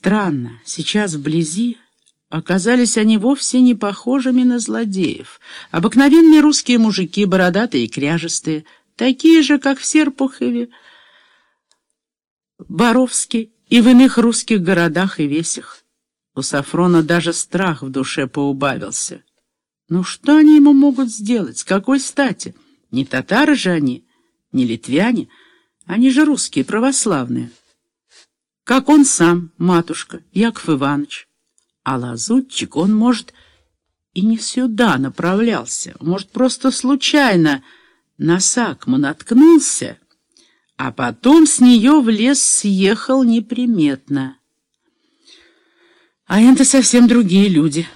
Странно, сейчас вблизи оказались они вовсе не похожими на злодеев. Обыкновенные русские мужики, бородатые и кряжестые, такие же, как в Серпухове, Боровске и в иных русских городах и весях. У Сафрона даже страх в душе поубавился. Ну что они ему могут сделать? С какой стати? Не татары же они, не литвяне, они же русские, православные. Как он сам, матушка, Яков Иванович. А лазутчик, он, может, и не сюда направлялся, может, просто случайно на сакму наткнулся, а потом с нее в лес съехал неприметно. А это совсем другие люди.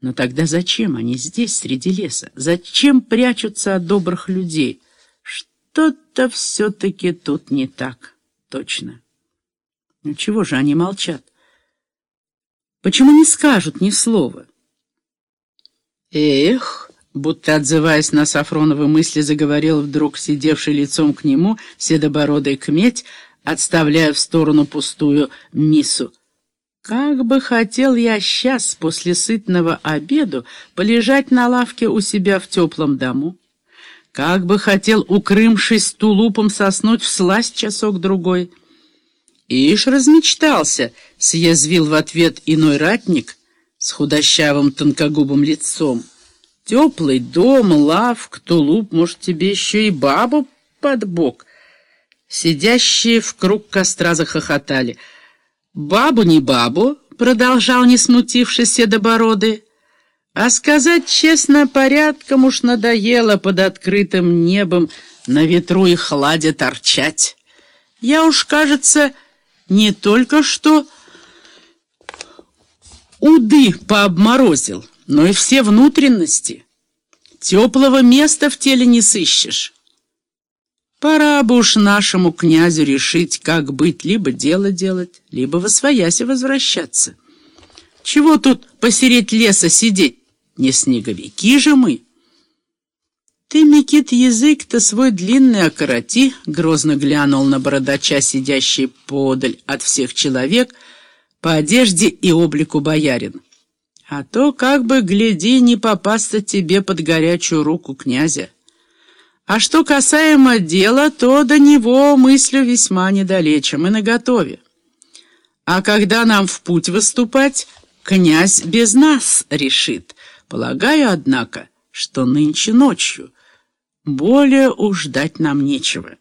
Но тогда зачем они здесь, среди леса? Зачем прячутся от добрых людей? Что-то все-таки тут не так, точно. Ну чего же они молчат? Почему не скажут ни слова? Эх, будто отзываясь на Сафроновы мысли, заговорил вдруг сидевший лицом к нему седобородый кметь, отставляя в сторону пустую мису. Как бы хотел я сейчас, после сытного обеду, полежать на лавке у себя в теплом дому. Как бы хотел, укрымшись тулупом, соснуть в сласть часок-другой. «Ишь, размечтался!» — съязвил в ответ иной ратник с худощавым тонкогубым лицом. «Теплый дом, лавк, тулуп, может, тебе еще и бабу под бок?» Сидящие в круг костра захохотали. «Бабу не бабу!» — продолжал, не смутившись седобородый. «А сказать честно, порядком уж надоело под открытым небом на ветру и хладе торчать. Я уж, кажется, не только что уды пообморозил, но и все внутренности. Теплого места в теле не сыщешь. Пора бы уж нашему князю решить, как быть, либо дело делать, либо во свояси возвращаться. Чего тут посереть леса сидеть? Не снеговики же мы. «Ты, Микит, язык-то свой длинный окороти», — грозно глянул на бородача, сидящий подаль от всех человек, по одежде и облику боярин. «А то, как бы, гляди, не попасться тебе под горячую руку князя. А что касаемо дела, то до него мыслю весьма недалече, мы наготове. А когда нам в путь выступать, князь без нас решит. Полагаю, однако, что нынче ночью». Более уж ждать нам нечего.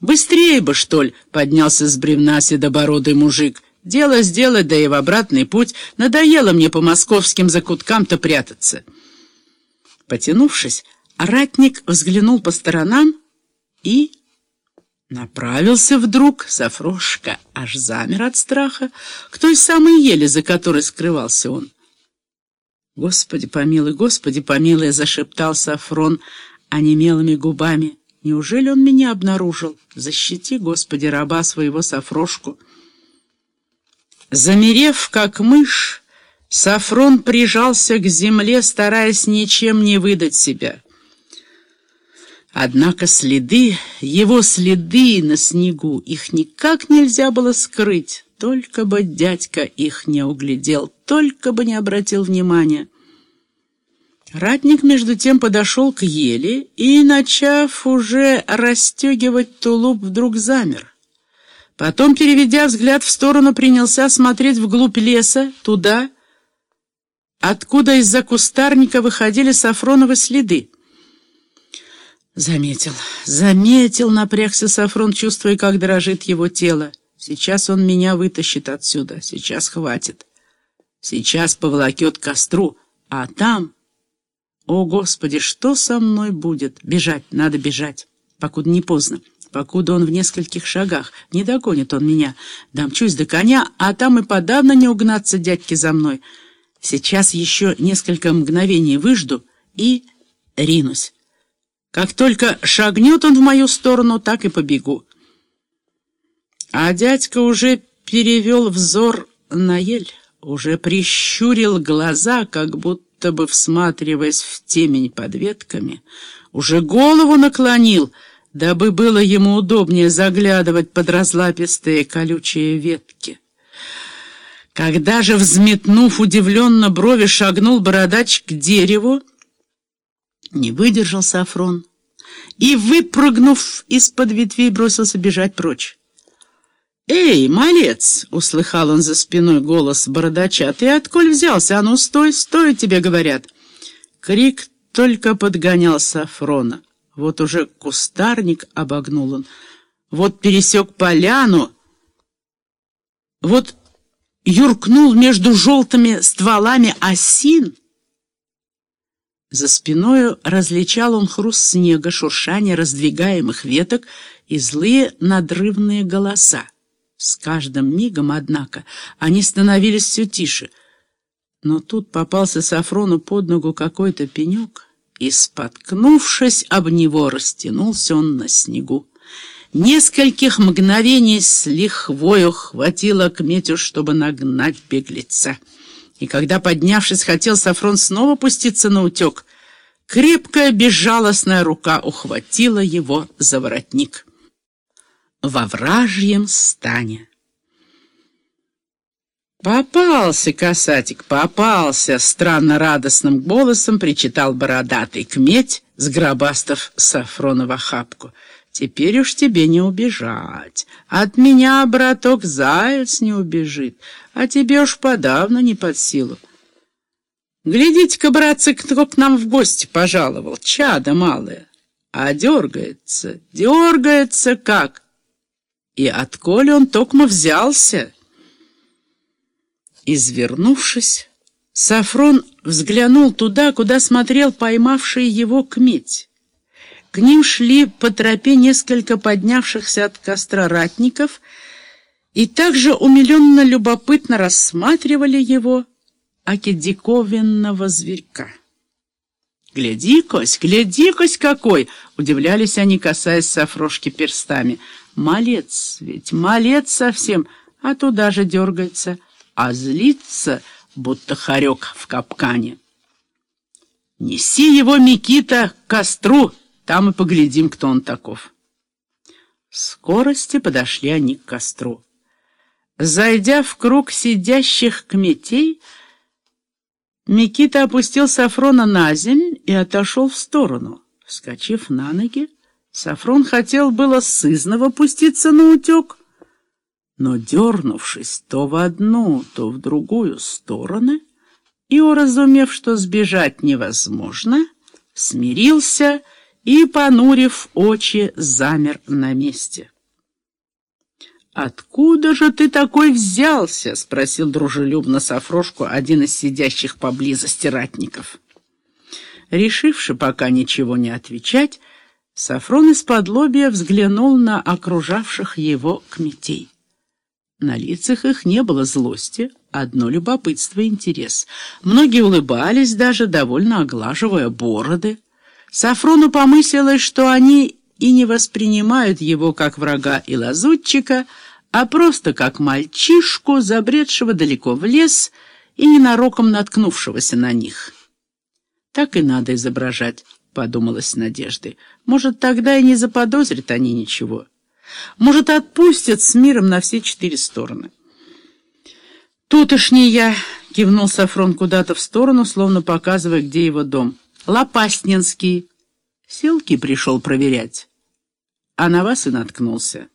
«Быстрее бы, что ли!» — поднялся с бревна седобородый мужик. «Дело сделать, да и в обратный путь. Надоело мне по московским закуткам-то прятаться». Потянувшись, ратник взглянул по сторонам и направился вдруг. Сафрошка аж замер от страха к той самой еле, за которой скрывался он. «Господи помилуй, Господи помилуй!» — зашептал Сафрон — онемелыми губами. Неужели он меня обнаружил? Защити, Господи, раба своего Сафрошку. Замерев, как мышь, Сафрон прижался к земле, стараясь ничем не выдать себя. Однако следы, его следы на снегу, их никак нельзя было скрыть. Только бы дядька их не углядел, только бы не обратил внимания. Ратник, между тем, подошел к еле и, начав уже расстегивать тулуп, вдруг замер. Потом, переведя взгляд в сторону, принялся смотреть вглубь леса, туда, откуда из-за кустарника выходили сафроновы следы. Заметил, заметил, напрягся Сафрон, чувствуя, как дрожит его тело. Сейчас он меня вытащит отсюда, сейчас хватит. Сейчас поволокет к костру, а там... «О, Господи, что со мной будет? Бежать, надо бежать, покуда не поздно, покуда он в нескольких шагах. Не догонит он меня. Дамчусь до коня, а там и подавно не угнаться дядьки за мной. Сейчас еще несколько мгновений выжду и ринусь. Как только шагнет он в мою сторону, так и побегу». А дядька уже перевел взор на ель, уже прищурил глаза, как будто будто бы всматриваясь в темень под ветками, уже голову наклонил, дабы было ему удобнее заглядывать под разлапистые колючие ветки. Когда же, взметнув удивленно брови, шагнул бородач к дереву, не выдержал Сафрон и, выпрыгнув из-под ветвей, бросился бежать прочь. «Эй, малец!» — услыхал он за спиной голос бородача. «Ты отколь взялся? А ну, стой, стой, тебе говорят!» Крик только подгонял Сафрона. Вот уже кустарник обогнул он, вот пересек поляну, вот юркнул между желтыми стволами осин. За спиною различал он хруст снега, шуршание раздвигаемых веток и злые надрывные голоса. С каждым мигом, однако, они становились все тише. Но тут попался Сафрону под ногу какой-то пенек, и, споткнувшись об него, растянулся он на снегу. Нескольких мгновений с лихвою хватило к Метю, чтобы нагнать беглеца. И когда, поднявшись, хотел Сафрон снова пуститься на утек, крепкая безжалостная рука ухватила его за воротник. Во вражьем стане. «Попался, касатик, попался!» — странно радостным голосом причитал бородатый кметь, сгробастав Сафронова хапку. «Теперь уж тебе не убежать. От меня, браток, заяц не убежит, а тебе уж подавно не под силу. Глядите-ка, братцы, кто к нам в гости пожаловал, чадо малое. А дергается, дергается как. И отколе он токмо взялся?» Извернувшись, Сафрон взглянул туда, куда смотрел поймавший его кметь. К ним шли по тропе несколько поднявшихся от костра ратников и также умиленно любопытно рассматривали его, аки диковинного зверька. «Гляди-кось, гляди-кось какой!» — удивлялись они, касаясь Сафрошки перстами. «Малец ведь, малец совсем, а туда же дергается» а злится, будто хорек в капкане. «Неси его, Микита, к костру, там и поглядим, кто он таков». Скорости подошли они к костру. Зайдя в круг сидящих кметей, Микита опустил Сафрона на земь и отошел в сторону. Вскочив на ноги, Сафрон хотел было сызново пуститься на утек, но, дернувшись то в одну, то в другую стороны, и, уразумев, что сбежать невозможно, смирился и, понурив очи, замер на месте. «Откуда же ты такой взялся?» — спросил дружелюбно Сафрошку один из сидящих поблизости ратников. Решивши пока ничего не отвечать, Сафрон из-под взглянул на окружавших его кметей. На лицах их не было злости, одно любопытство и интерес. Многие улыбались даже, довольно оглаживая бороды. Сафрону помыслилось, что они и не воспринимают его как врага и лазутчика, а просто как мальчишку, забредшего далеко в лес и ненароком наткнувшегося на них. «Так и надо изображать», — подумалось Надеждой. «Может, тогда и не заподозрят они ничего». Может, отпустят с миром на все четыре стороны. «Тутошний я!» — кивнул Сафрон куда-то в сторону, словно показывая, где его дом. «Лопастнинский. Селки пришел проверять. А на вас и наткнулся».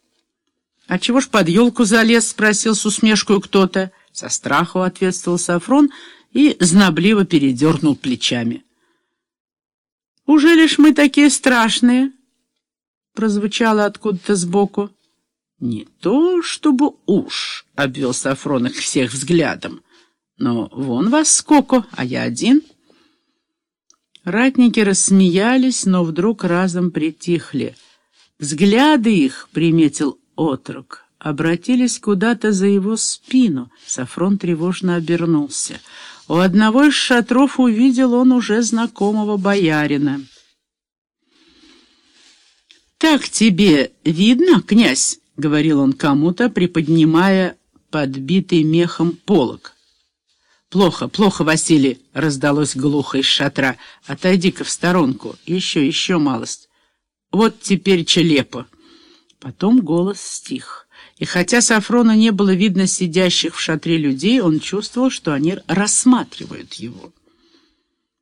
«А чего ж под елку залез?» — спросил с усмешкой кто-то. Со страху ответствовал Сафрон и знобливо передернул плечами. «Уже лишь мы такие страшные?» прозвучало откуда-то сбоку. «Не то чтобы уж», — обвел Сафрон их всех взглядом, «но вон вас сколько, а я один». Ратники рассмеялись, но вдруг разом притихли. Взгляды их, — приметил отрок, — обратились куда-то за его спину. Сафрон тревожно обернулся. У одного из шатров увидел он уже знакомого боярина. «Так тебе видно, князь?» — говорил он кому-то, приподнимая подбитый мехом полог. «Плохо, плохо, Василий!» — раздалось глухо из шатра. «Отойди-ка в сторонку. Еще, еще малость. Вот теперь челепо». Потом голос стих, и хотя Сафрона не было видно сидящих в шатре людей, он чувствовал, что они рассматривают его.